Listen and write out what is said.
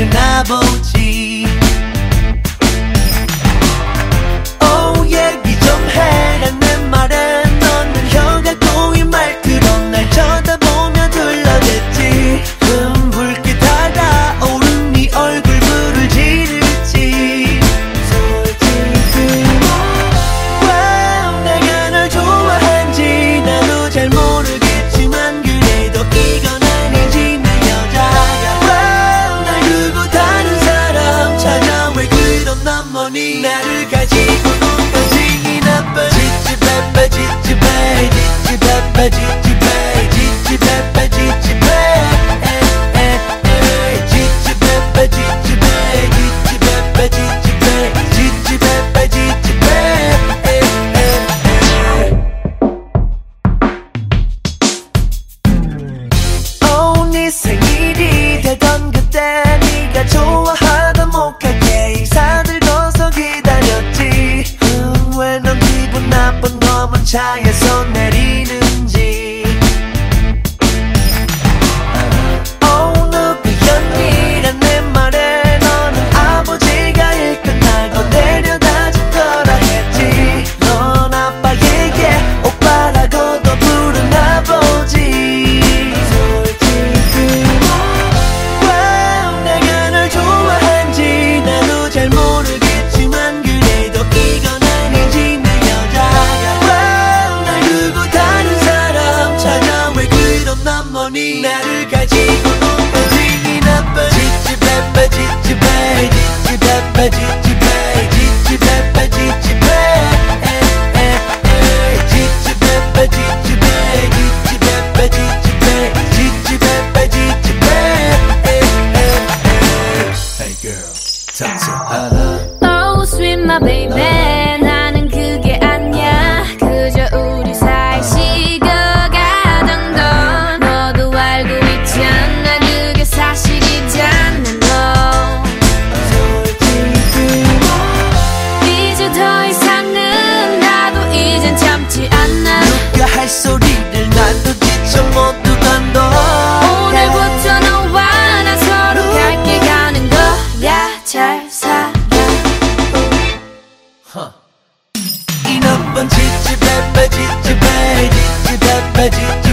却来不及。 넌 뭐니 나를 가지고 논다지 이 나쁜 지지배배 지지배 지지배배 지지배 검은 차에서 내리 Hey girl, talk to her Oh sweet my baby Chichi Peppa, Chichi Peppa, Chichi Peppa, Chichi